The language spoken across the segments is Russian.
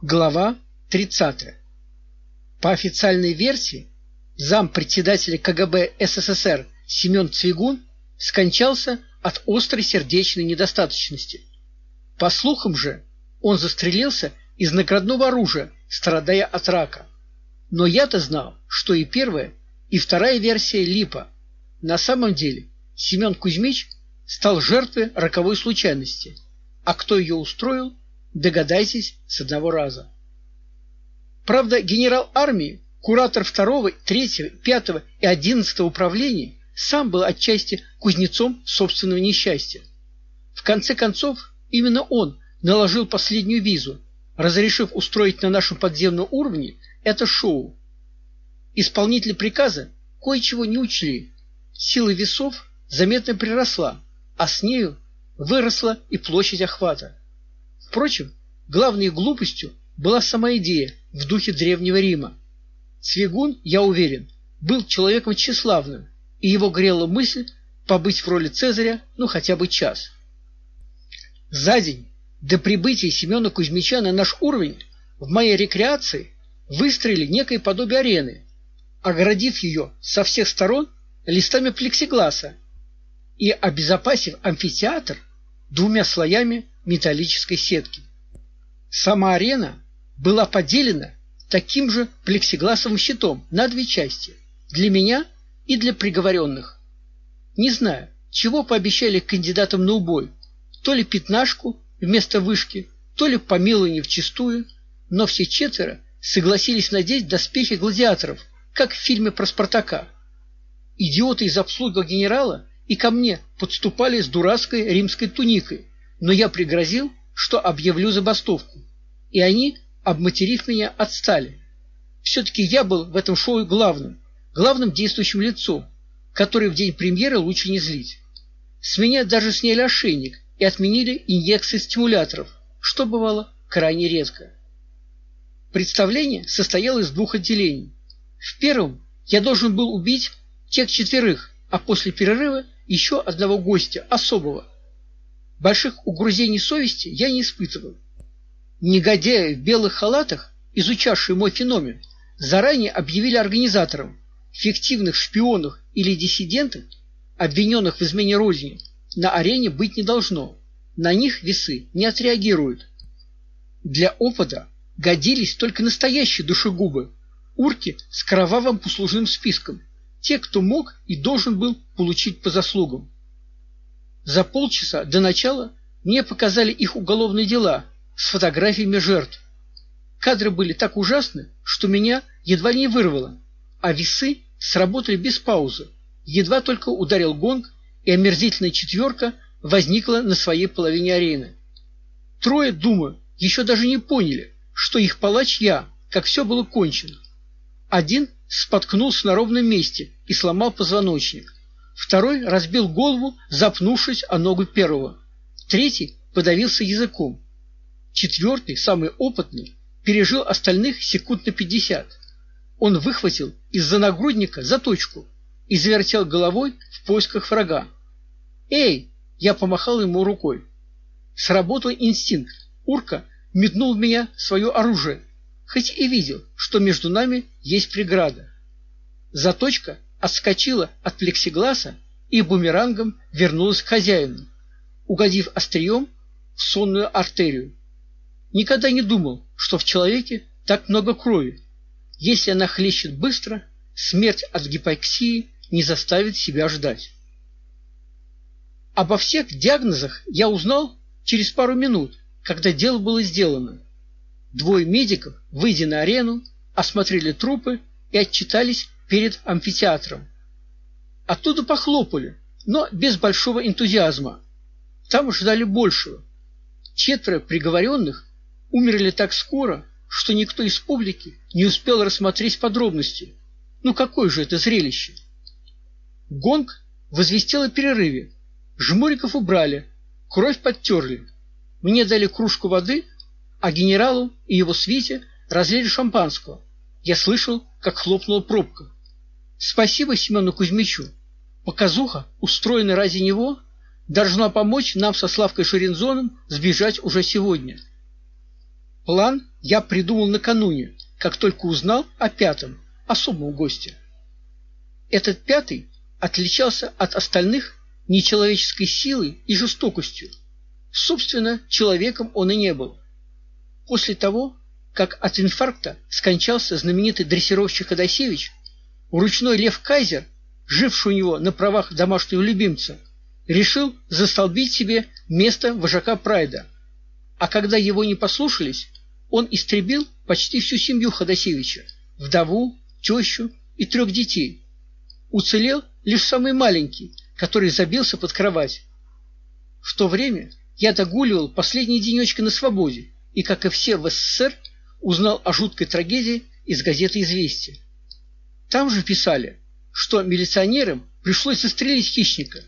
Глава 30. По официальной версии, зам председателя КГБ СССР Семен Цвигун скончался от острой сердечной недостаточности. По слухам же, он застрелился из наградного оружия, страдая от рака. Но я-то знал, что и первая, и вторая версия липа. На самом деле, Семен Кузьмич стал жертвой роковой случайности. А кто ее устроил, Догадайтесь с одного раза. Правда, генерал армии, куратор второго, третьего, пятого и одиннадцатого управлений сам был отчасти кузнецом собственного несчастья. В конце концов, именно он наложил последнюю визу, разрешив устроить на нашем подземном уровне это шоу. Исполнители приказа кое-чего не учли. Сила весов заметно приросла, а с нею выросла и площадь охвата. Впрочем, главной глупостью была сама идея в духе древнего Рима. Свигун, я уверен, был человеком тщеславным, и его грела мысль побыть в роли Цезаря, ну хотя бы час. За день до прибытия Семена Кузьмича на наш уровень в моей рекреации выстроили некое подобие арены, огородив ее со всех сторон листами плексигласа и обезопасив амфитеатр двумя слоями металлической сетки. Сама арена была поделена таким же плексигласовым щитом на две части: для меня и для приговоренных. Не знаю, чего пообещали кандидатам на убой: то ли пятнашку вместо вышки, то ли помилование вчистую, но все четверо согласились надеть доспехи гладиаторов, как в фильме про Спартака. Идиоты из обслуги генерала и ко мне подступали с дурацкой римской туникой, но я пригрозил, что объявлю забастовку, и они, обматерив меня, отстали. все таки я был в этом шоу главным, главным действующим лицом, который в день премьеры лучше не злить. С меня даже сняли ошейник и отменили инъекции стимуляторов, что бывало крайне редко. Представление состояло из двух отделений. В первом я должен был убить тех четверых, а после перерыва еще одного гостя особого, Больших угрызений совести я не испытывал. Негодяи в белых халатах, изучавшие мой феномен, заранее объявили организаторам фиктивных шпионов или диссидентов, обвиненных в измене родине, на арене быть не должно. На них весы не отреагируют. Для опыта годились только настоящие душегубы, урки с кровавым послужным списком, те, кто мог и должен был получить по заслугам. За полчаса до начала мне показали их уголовные дела с фотографиями жертв. Кадры были так ужасны, что меня едва не вырвало, а весы сработали без паузы. Едва только ударил гонг, и омерзительная четверка возникла на своей половине арены. Трое, думаю, еще даже не поняли, что их палач я, как все было кончено. Один споткнулся на ровном месте и сломал позвоночник. Второй разбил голову, запнувшись о ногу первого. Третий подавился языком. Четвертый, самый опытный, пережил остальных секунд на пятьдесят. Он выхватил из-за нагрудника заточку и завертел головой в поисках врага. "Эй!" я помахал ему рукой. Сработал инстинкт. Урка метнул в меня свое оружие, хоть и видел, что между нами есть преграда. Заточка отскочила от плексигласа и бумерангом вернулась к хозяину, угодив острием в сонную артерию. Никогда не думал, что в человеке так много крови. Если она хлещет быстро, смерть от гипоксии не заставит себя ждать. Обо всех диагнозах я узнал через пару минут, когда дело было сделано. Двое медиков, выйдя на арену, осмотрели трупы и отчитались перед амфитеатром. Оттуда похлопали, но без большого энтузиазма. Там ждали большего. Четверо приговоренных умерли так скоро, что никто из публики не успел рассмотреть подробности. Ну какое же это зрелище! Гонг возвестил о перерыве. Жмуриков убрали, кровь подтерли. Мне дали кружку воды, а генералу и его свите разлили шампанского. Я слышал, как хлопнула пробка. Спасибо Семену Кузьмичу. Показуха, устроенная ради него, должна помочь нам со Славкой Шерензоном сбежать уже сегодня. План я придумал накануне, как только узнал о пятом, особом госте. Этот пятый отличался от остальных нечеловеческой силой и жестокостью. Собственно, человеком он и не был. После того, как от инфаркта скончался знаменитый дрессировщик Адасевич, ручной Лев Кайзер, живший у него на правах домашнего любимца, решил застолбить себе место вожака Прайда. А когда его не послушались, он истребил почти всю семью Ходосевича: вдову, тещу и трех детей. Уцелел лишь самый маленький, который забился под кровать. В то время я догуливал последние денечки на свободе и, как и все в СССР, узнал о жуткой трагедии из газеты Известия. Там же писали, что милиционерам пришлось застрелить хищника,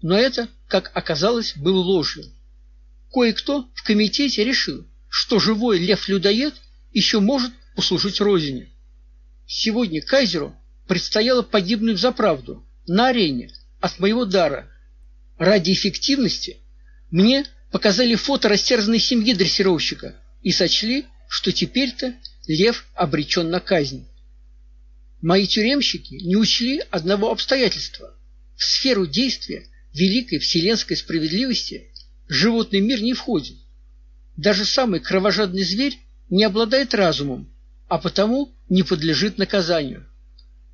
но это, как оказалось, было ложью. Кое-кто в комитете решил, что живой лев-людоед еще может послужить родине. Сегодня кайзеру предстояло погибнуть за правду на арене от моего дара. Ради эффективности мне показали фото растерзанной семьи дрессировщика и сочли, что теперь-то лев обречен на казнь. Мои тюремщики не учли одного обстоятельства. В сферу действия великой вселенской справедливости животный мир не входит. Даже самый кровожадный зверь не обладает разумом, а потому не подлежит наказанию.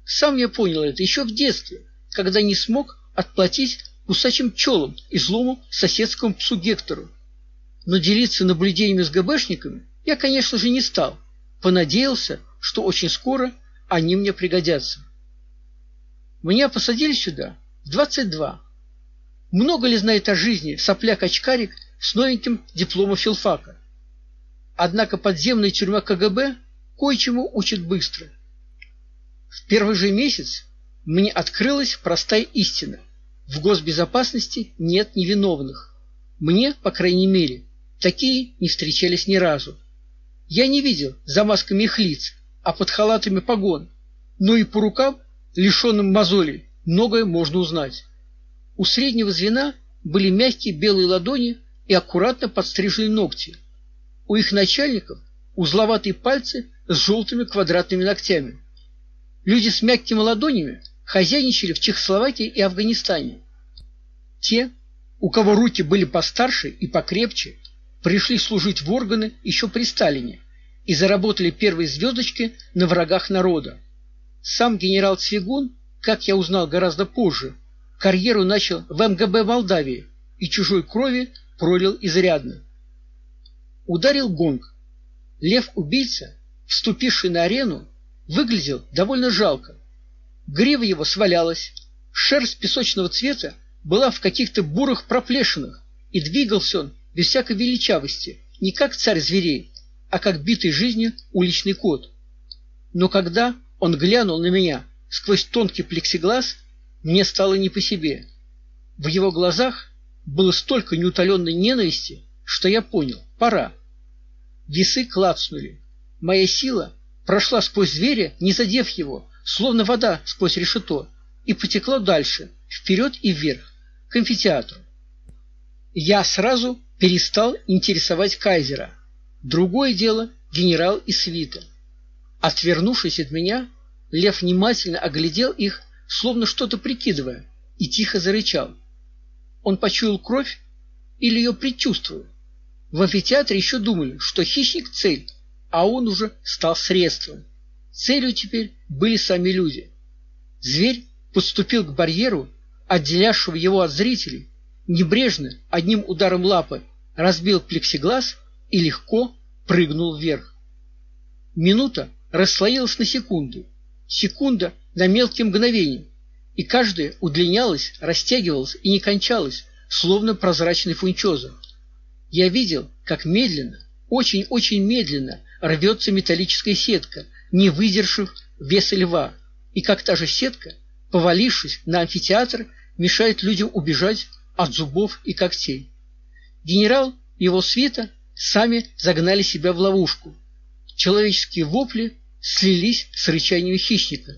Сам я понял это еще в детстве, когда не смог отплатить кусачим пчелам и злому соседскому псу Гектору. Но делиться наблюдениями с ГБшниками я, конечно же, не стал. Понадеялся, что очень скоро они мне пригодятся. Меня посадили сюда в 22. Много ли знает о жизни сопляк-очкарик с новеньким дипломом филфака? Однако подземная тюрьма КГБ кое-чему учит быстро. В первый же месяц мне открылась простая истина: в госбезопасности нет невиновных. Мне, по крайней мере, такие не встречались ни разу. Я не видел за масками их лиц, а под халатами погон, но и по рукам, лишенным мозолей, многое можно узнать. У среднего звена были мягкие белые ладони и аккуратно подстриженные ногти. У их начальников узловатые пальцы с желтыми квадратными ногтями. Люди с мягкими ладонями хозяйничали в Чехословакии и Афганистане. Те, у кого руки были постарше и покрепче, пришли служить в органы еще при Сталине и заработали первые звездочки на врагах народа. Сам генерал Цвигун, как я узнал гораздо позже, карьеру начал в МГБ Молдавии и чужой крови пролил изрядно. Ударил гонг. Лев-убийца, вступивший на арену, выглядел довольно жалко. Грива его свалялась, шерсть песочного цвета была в каких-то бурых проплешинах, и двигался он без всякой величавости, не как царь зверей, а как битый жизнью уличный кот. Но когда он глянул на меня сквозь тонкий плексиглаз, мне стало не по себе. В его глазах было столько неутоленной ненависти, что я понял: пора. Весы клацнули. Моя сила прошла сквозь зверя, не задев его, словно вода сквозь решето, и потекла дальше, вперед и вверх, к амфитеатру. Я сразу перестал интересовать кайзера. Другое дело генерал и свита. Отвернувшись от меня, Лев внимательно оглядел их, словно что-то прикидывая, и тихо зарычал. Он почуял кровь или ее предчувствовал. В амфитеатре еще думали, что хищник цель, а он уже стал средством. Целью теперь были сами люди. Зверь подступил к барьеру, отделявшего его от зрителей, небрежно одним ударом лапы разбил плексиглаз и легко прыгнул вверх. Минута расслоилась на секунду, секунда на мелкие мгновения, и каждая удлинялась, растягивалась и не кончалась, словно прозрачный фунчоза. Я видел, как медленно, очень-очень медленно рвется металлическая сетка, не выдержав веса льва, и как та же сетка, повалившись на амфитеатр, мешает людям убежать от зубов и когтей. Генерал его свита сами загнали себя в ловушку. Человеческие вопли слились с рычанием хищника.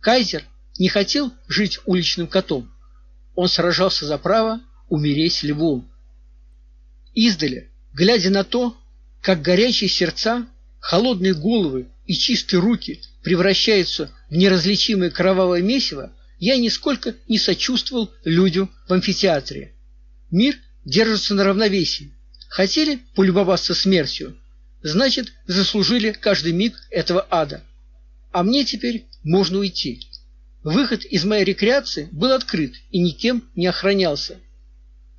Кайзер не хотел жить уличным котом. Он сражался за право умереть львом. Издали, глядя на то, как горячие сердца, холодные головы и чистые руки превращаются в неразличимое кровавое месиво, я нисколько не сочувствовал людям в амфитеатре. Мир держится на равновесии. Хотели полюбоваться смертью, значит, заслужили каждый миг этого ада. А мне теперь можно уйти. Выход из моей рекреации был открыт и никем не охранялся.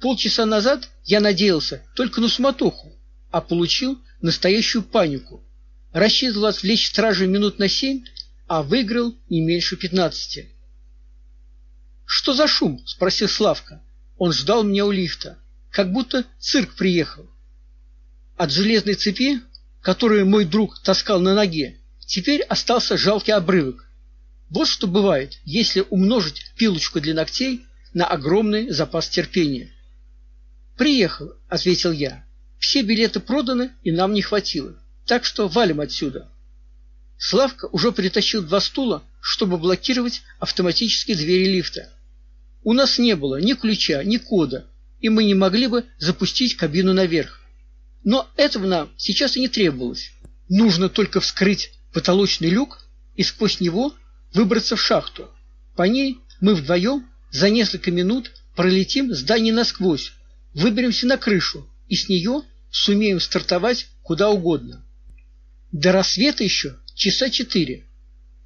Полчаса назад я надеялся только на суматоху, а получил настоящую панику. Рассчитывал отвлечь стражей минут на семь, а выиграл не меньше пятнадцати. Что за шум? спросил Славка. Он ждал меня у лифта, как будто цирк приехал. От железной цепи, которую мой друг таскал на ноге, теперь остался жалкий обрывок. Вот что бывает, если умножить пилочку для ногтей на огромный запас терпения. Приехал, ответил я. Все билеты проданы, и нам не хватило. Так что валим отсюда. Славка уже притащил два стула, чтобы блокировать автоматические двери лифта. У нас не было ни ключа, ни кода, и мы не могли бы запустить кабину наверх. Но этого нам сейчас и не требовалось. Нужно только вскрыть потолочный люк и сквозь него выбраться в шахту. По ней мы вдвоем за несколько минут пролетим здание насквозь, выберемся на крышу и с нее сумеем стартовать куда угодно. До рассвета еще часа четыре.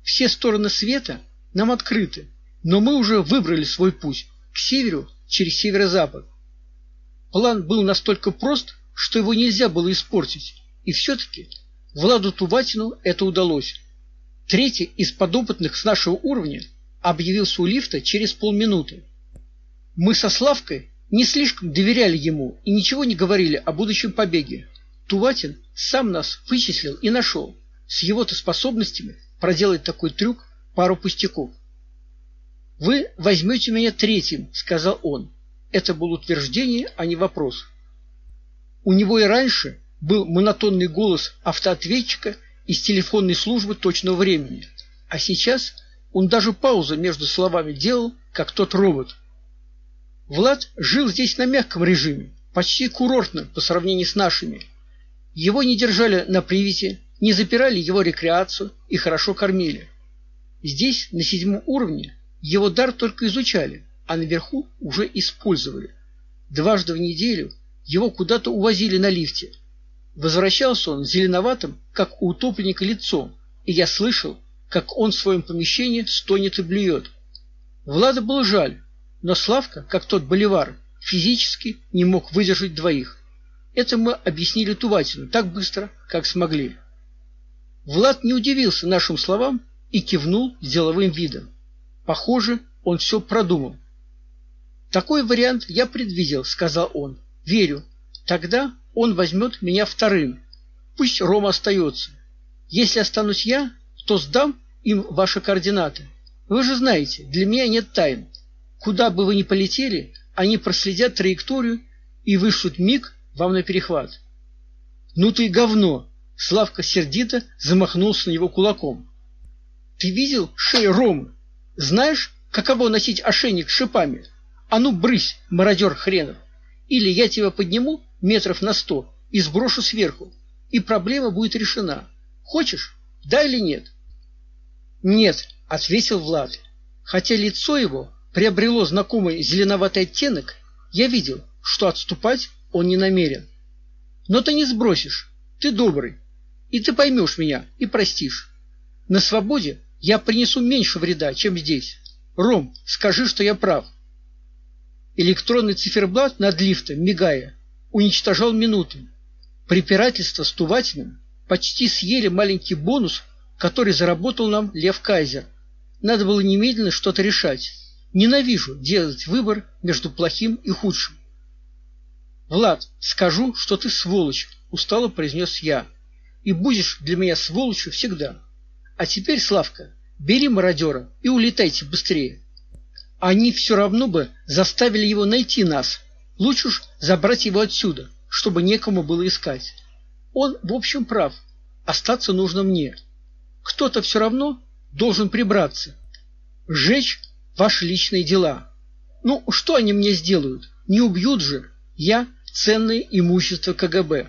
Все стороны света нам открыты, но мы уже выбрали свой путь к северу через северо-запад. План был настолько прост, что его нельзя было испортить, и все таки Владу Туватину это удалось. Третий из подопытных с нашего уровня объявился у лифта через полминуты. Мы со Славкой не слишком доверяли ему и ничего не говорили о будущем побеге. Туватин сам нас вычислил и нашел. С его-то способностями проделать такой трюк пару пустяков. Вы возьмете меня третьим, сказал он. Это было утверждение, а не вопрос. У него и раньше был монотонный голос автоответчика из телефонной службы точного времени. А сейчас он даже паузу между словами делал, как тот робот. Влад жил здесь на мягком режиме, почти курортно по сравнению с нашими. Его не держали на привязи, не запирали его рекреацию и хорошо кормили. Здесь, на седьмом уровне, его дар только изучали, а наверху уже использовали. Дважды в неделю его куда-то увозили на лифте – Возвращался он зеленоватым, как у утопленника лицом, и я слышал, как он в своем помещении стонет и блюет. Влада было жаль, но Славка, как тот боливар, физически не мог выдержать двоих. Это мы объяснили Туватину так быстро, как смогли. Влад не удивился нашим словам и кивнул с деловым видом. Похоже, он все продумал. Такой вариант я предвидел, сказал он. Верю. Тогда он возьмет меня вторым. Пусть Рома остается. Если останусь я, то сдам им ваши координаты. Вы же знаете, для меня нет тайн. Куда бы вы ни полетели, они проследят траекторию и вышлют миг вам на перехват. Ну ты говно, Славка сердито замахнулся на него кулаком. Ты видел шею Ромы? Знаешь, каково носить ошейник с шипами? А ну брысь, мародер хренов. Или я тебя подниму метров на сто и сброшу сверху, и проблема будет решена. Хочешь? Да или нет? Нет, ответил Влад. Хотя лицо его приобрело знакомый зеленоватый оттенок, я видел, что отступать он не намерен. Но ты не сбросишь. Ты добрый, и ты поймешь меня и простишь. На свободе я принесу меньше вреда, чем здесь. Ром, скажи, что я прав. Электронный циферблат над лифтом, мигая, уничтожал минуты. Препирательство с Туватиным почти съели маленький бонус, который заработал нам Лев Кайзер. Надо было немедленно что-то решать. Ненавижу делать выбор между плохим и худшим. Влад, скажу, что ты сволочь, устало произнес я. И будешь для меня сволочью всегда. А теперь, Славка, бери мародера и улетайте быстрее. Они все равно бы заставили его найти нас, Лучше уж забрать его отсюда, чтобы некому было искать. Он, в общем, прав. Остаться нужно мне. Кто-то все равно должен прибраться, сжечь ваши личные дела. Ну, что они мне сделают? Не убьют же. Я ценное имущество КГБ.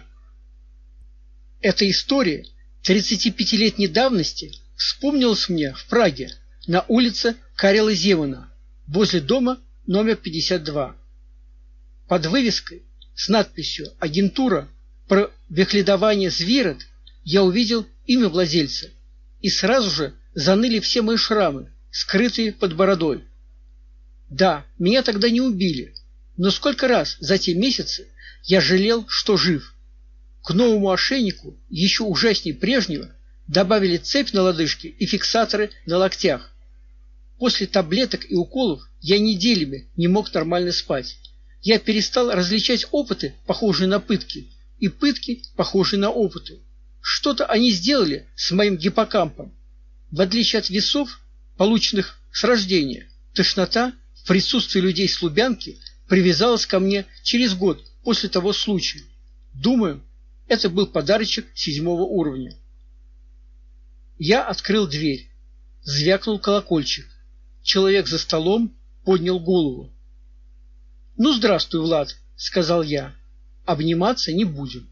Эта история 35-летней давности вспомнилась мне в Праге на улице Карела Земана возле дома номер 52. Под вывеской с надписью «Агентура про вехледование зверот» я увидел имя владельца, и сразу же заныли все мои шрамы, скрытые под бородой. Да, меня тогда не убили, но сколько раз за те месяцы я жалел, что жив. К новому ошейнику, еще ужаснее прежнего, добавили цепь на лодыжке и фиксаторы на локтях. После таблеток и уколов я неделями не мог нормально спать. Я перестал различать опыты, похожие на пытки, и пытки, похожие на опыты. Что-то они сделали с моим гиппокампом. В отличие от весов, полученных с рождения, тошнота в присутствии людей с Лубянки привязалась ко мне через год после того случая. Думаю, это был подарочек седьмого уровня. Я открыл дверь. Звякнул колокольчик. Человек за столом поднял голову. "Ну, здравствуй, Влад", сказал я. "Обниматься не будем".